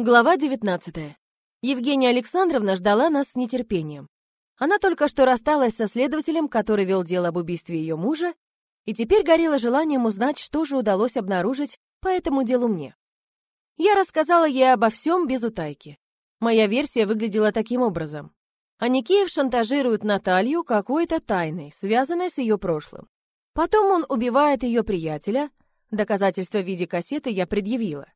Глава 19. Евгения Александровна ждала нас с нетерпением. Она только что рассталась со следователем, который вел дело об убийстве ее мужа, и теперь горела желанием узнать, что же удалось обнаружить по этому делу мне. Я рассказала ей обо всем без утайки. Моя версия выглядела таким образом. Аникеев шантажирует Наталью какой-то тайной, связанной с ее прошлым. Потом он убивает ее приятеля, доказательства в виде кассеты я предъявила.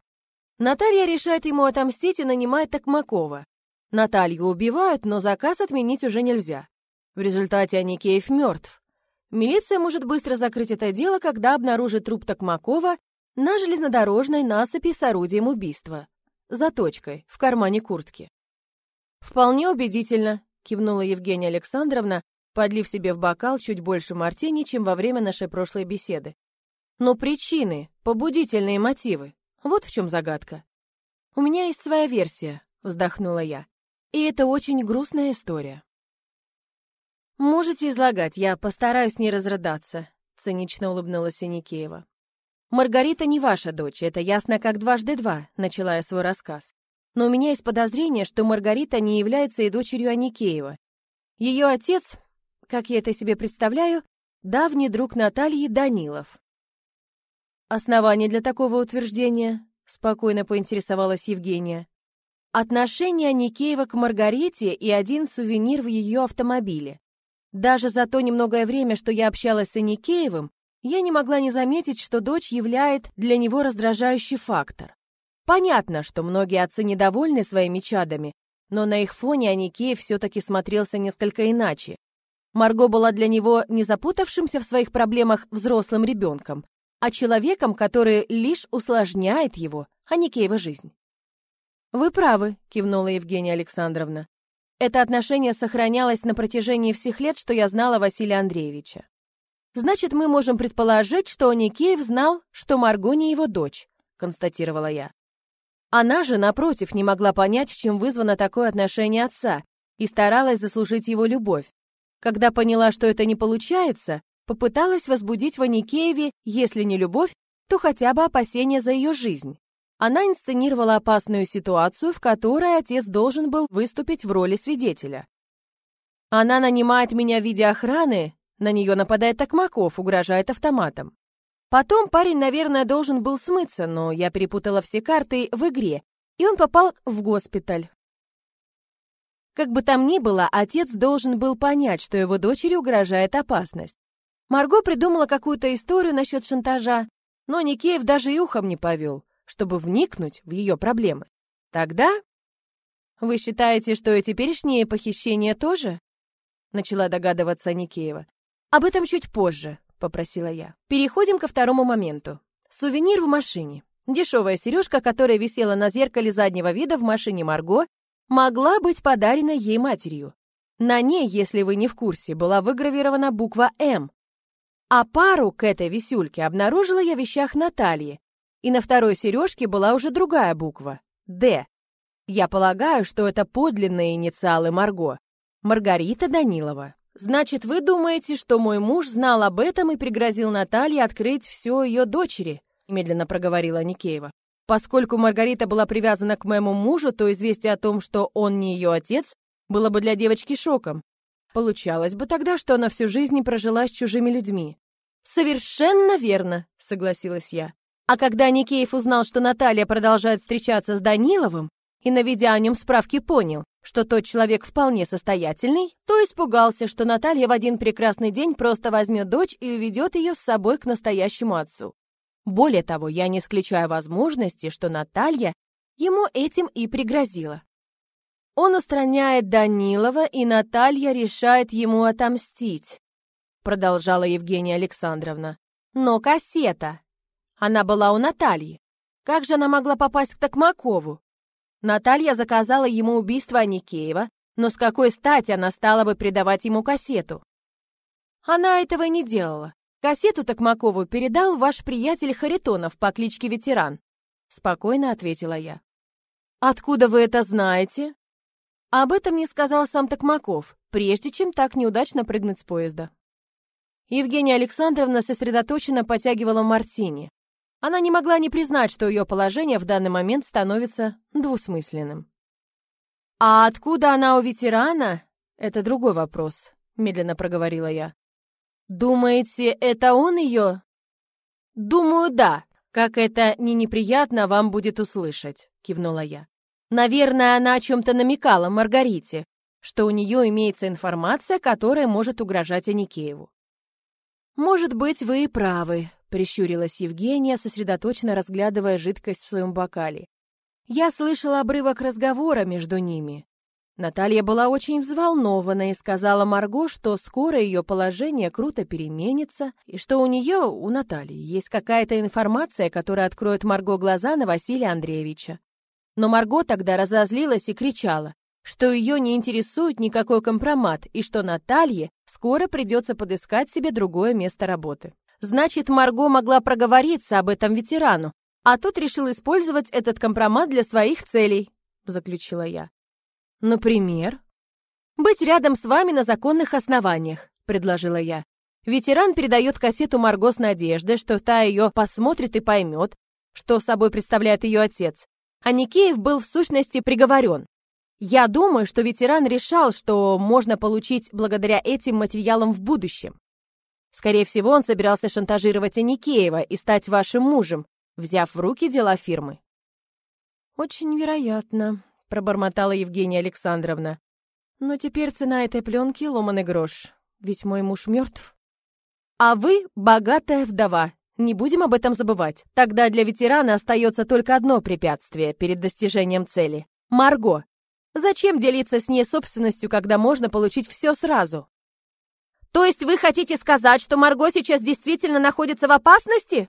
Наталья решает ему отомстить и нанимает Токмакова. Наталью убивают, но заказ отменить уже нельзя. В результате Аникеев мертв. Милиция может быстро закрыть это дело, когда обнаружит труп Токмакова на железнодорожной насыпи с орудием убийства. Заточкой, в кармане куртки. «Вполне убедительно», — кивнула Евгения Александровна, подлив себе в бокал чуть больше мартини, чем во время нашей прошлой беседы. «Но причины, побудительные мотивы, вот в чем загадка. «У меня есть своя версия», — вздохнула я. «И это очень грустная история». «Можете излагать, я постараюсь не разрыдаться», — цинично улыбнулась Синикеева. «Маргарита не ваша дочь, это ясно как дважды два», — начала я свой рассказ. «Но у меня есть подозрение, что Маргарита не является и дочерью Аникеева. Ее отец, как я это себе представляю, давний друг Натальи Данилов. «Основание для такого утверждения?» — спокойно поинтересовалась Евгения. «Отношение Никеева к Маргарите и один сувенир в ее автомобиле. Даже за то немногое время, что я общалась с Никеевым, я не могла не заметить, что дочь являет для него раздражающий фактор. Понятно, что многие отцы недовольны своими чадами, но на их фоне Аникеев все-таки смотрелся несколько иначе. Марго была для него не запутавшимся в своих проблемах взрослым ребенком, а человеком, который лишь усложняет его, а не Киева жизнь. «Вы правы», — кивнула Евгения Александровна. «Это отношение сохранялось на протяжении всех лет, что я знала Василия Андреевича. Значит, мы можем предположить, что Аникеев знал, что Марго не его дочь», — констатировала я. Она же, напротив, не могла понять, чем вызвано такое отношение отца, и старалась заслужить его любовь. Когда поняла, что это не получается, попыталась возбудить в Аникееве, если не любовь, то хотя бы опасение за ее жизнь. Она инсценировала опасную ситуацию, в которой отец должен был выступить в роли свидетеля. Она нанимает меня в виде охраны, на нее нападает Токмаков, угрожает автоматом. Потом парень, наверное, должен был смыться, но я перепутала все карты в игре, и он попал в госпиталь. Как бы там ни было, отец должен был понять, что его дочери угрожает опасность. Марго придумала какую-то историю насчет шантажа, но Никеев даже и ухом не повел, чтобы вникнуть в ее проблемы. Тогда... Вы считаете, что и теперешние похищения тоже? Начала догадываться Никеева. Об этом чуть позже, попросила я. Переходим ко второму моменту. Сувенир в машине. Дешевая сережка, которая висела на зеркале заднего вида в машине Марго, могла быть подарена ей матерью. На ней, если вы не в курсе, была выгравирована буква «М», а пару к этой висюльке обнаружила я в вещах Натальи. И на второй сережке была уже другая буква — «Д». Я полагаю, что это подлинные инициалы Марго. Маргарита Данилова. Значит, вы думаете, что мой муж знал об этом и пригрозил Наталье открыть все ее дочери? Медленно проговорила Никеева. Поскольку Маргарита была привязана к моему мужу, то известие о том, что он не ее отец, было бы для девочки шоком. Получалось бы тогда, что она всю жизнь прожила с чужими людьми. «Совершенно верно», — согласилась я. А когда Никеев узнал, что Наталья продолжает встречаться с Даниловым, и, наведя о нем справки, понял, что тот человек вполне состоятельный, то испугался, что Наталья в один прекрасный день просто возьмет дочь и уведет ее с собой к настоящему отцу. Более того, я не исключаю возможности, что Наталья ему этим и пригрозила. Он устраняет Данилова, и Наталья решает ему отомстить продолжала Евгения Александровна. Но кассета. Она была у Натальи. Как же она могла попасть к Токмакову? Наталья заказала ему убийство Аникеева, но с какой стати она стала бы предавать ему кассету? Она этого не делала. Кассету Токмакову передал ваш приятель Харитонов по кличке Ветеран. Спокойно ответила я. Откуда вы это знаете? Об этом мне сказал сам Токмаков, прежде чем так неудачно прыгнуть с поезда. Евгения Александровна сосредоточенно потягивала мартини. Она не могла не признать, что ее положение в данный момент становится двусмысленным. «А откуда она у ветерана?» «Это другой вопрос», — медленно проговорила я. «Думаете, это он ее?» «Думаю, да. Как это не неприятно вам будет услышать», — кивнула я. «Наверное, она о чем-то намекала Маргарите, что у нее имеется информация, которая может угрожать Аникееву». «Может быть, вы и правы», — прищурилась Евгения, сосредоточенно разглядывая жидкость в своем бокале. «Я слышала обрывок разговора между ними. Наталья была очень взволнована и сказала Марго, что скоро ее положение круто переменится, и что у нее, у Натальи, есть какая-то информация, которая откроет Марго глаза на Василия Андреевича. Но Марго тогда разозлилась и кричала, что ее не интересует никакой компромат и что Наталье скоро придется подыскать себе другое место работы. Значит, Марго могла проговориться об этом ветерану, а тот решил использовать этот компромат для своих целей, заключила я. Например? Быть рядом с вами на законных основаниях, предложила я. Ветеран передает кассету Марго с надеждой, что та ее посмотрит и поймет, что собой представляет ее отец. А Никеев был в сущности приговорен. Я думаю, что ветеран решал, что можно получить благодаря этим материалам в будущем. Скорее всего, он собирался шантажировать Аникеева и стать вашим мужем, взяв в руки дела фирмы. Очень вероятно, пробормотала Евгения Александровна. Но теперь цена этой пленки — ломаный грош. Ведь мой муж мертв. А вы — богатая вдова. Не будем об этом забывать. Тогда для ветерана остается только одно препятствие перед достижением цели — Марго. Зачем делиться с ней собственностью, когда можно получить все сразу? То есть вы хотите сказать, что Марго сейчас действительно находится в опасности?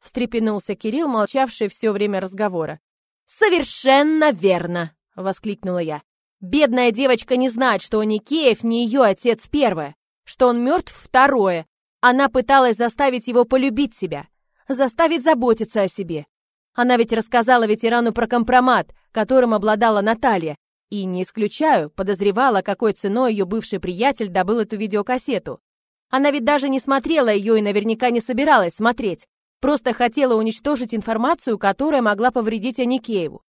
Встрепенулся Кирилл, молчавший все время разговора. «Совершенно верно!» — воскликнула я. «Бедная девочка не знает, что Никеев не ее отец первое, что он мертв второе. Она пыталась заставить его полюбить себя, заставить заботиться о себе. Она ведь рассказала ветерану про компромат, которым обладала Наталья, и, не исключаю, подозревала, какой ценой ее бывший приятель добыл эту видеокассету. Она ведь даже не смотрела ее и наверняка не собиралась смотреть. Просто хотела уничтожить информацию, которая могла повредить Аникееву.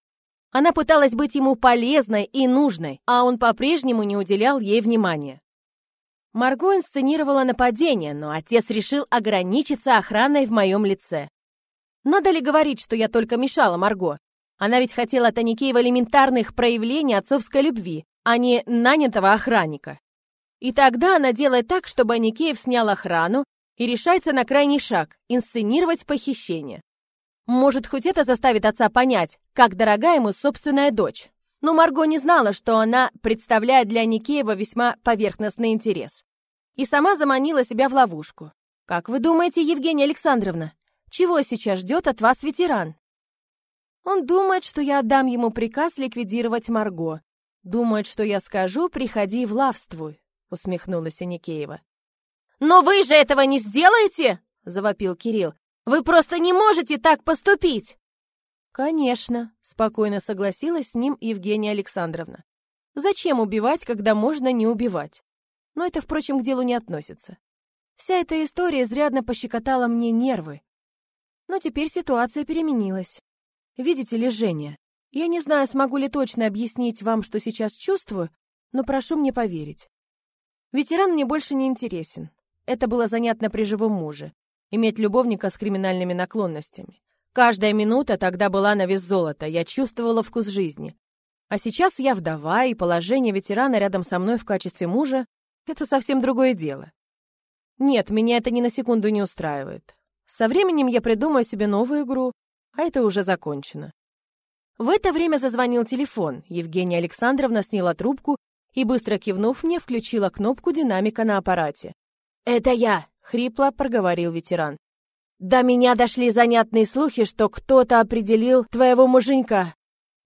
Она пыталась быть ему полезной и нужной, а он по-прежнему не уделял ей внимания. Марго инсценировала нападение, но отец решил ограничиться охраной в моем лице. Надо ли говорить, что я только мешала Марго? Она ведь хотела от Аникеева элементарных проявлений отцовской любви, а не нанятого охранника. И тогда она делает так, чтобы Аникеев снял охрану и решается на крайний шаг – инсценировать похищение. Может, хоть это заставит отца понять, как дорога ему собственная дочь. Но Марго не знала, что она представляет для Никеева весьма поверхностный интерес. И сама заманила себя в ловушку. Как вы думаете, Евгения Александровна, чего сейчас ждет от вас ветеран? Он думает, что я отдам ему приказ ликвидировать Марго. Думает, что я скажу «приходи в лавствуй», — усмехнулась Аникеева. «Но вы же этого не сделаете!» — завопил Кирилл. «Вы просто не можете так поступить!» «Конечно», — спокойно согласилась с ним Евгения Александровна. «Зачем убивать, когда можно не убивать?» Но это, впрочем, к делу не относится. Вся эта история изрядно пощекотала мне нервы. Но теперь ситуация переменилась. Видите ли, Женя, я не знаю, смогу ли точно объяснить вам, что сейчас чувствую, но прошу мне поверить. Ветеран мне больше не интересен. Это было занятно при живом муже. Иметь любовника с криминальными наклонностями. Каждая минута тогда была на вес золота, я чувствовала вкус жизни. А сейчас я вдова, и положение ветерана рядом со мной в качестве мужа — это совсем другое дело. Нет, меня это ни на секунду не устраивает. Со временем я придумаю себе новую игру, а это уже закончено. В это время зазвонил телефон. Евгения Александровна сняла трубку и, быстро кивнув мне, включила кнопку динамика на аппарате. «Это я!» — хрипло проговорил ветеран. «До меня дошли занятные слухи, что кто-то определил твоего муженька.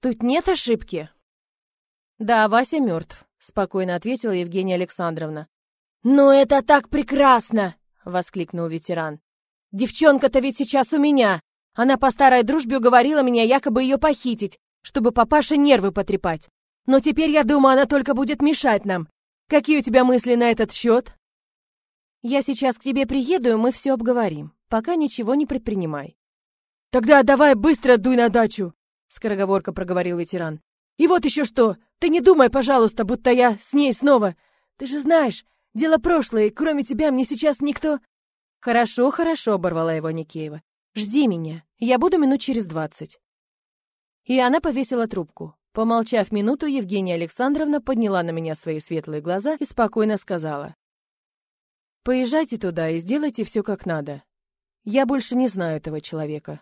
Тут нет ошибки?» «Да, Вася мертв», — спокойно ответила Евгения Александровна. «Ну это так прекрасно!» — воскликнул ветеран. «Девчонка-то ведь сейчас у меня! Она по старой дружбе уговорила меня якобы ее похитить, чтобы папаше нервы потрепать. Но теперь, я думаю, она только будет мешать нам. Какие у тебя мысли на этот счет?» Я сейчас к тебе приеду, и мы все обговорим. Пока ничего не предпринимай. Тогда давай быстро дуй на дачу, скороговорка проговорил ветеран. И вот еще что, ты не думай, пожалуйста, будто я с ней снова. Ты же знаешь, дело прошлое, и кроме тебя мне сейчас никто... Хорошо, хорошо, оборвала его Никеева. Жди меня, я буду минут через двадцать. И она повесила трубку. Помолчав минуту, Евгения Александровна подняла на меня свои светлые глаза и спокойно сказала. «Поезжайте туда и сделайте все как надо. Я больше не знаю этого человека.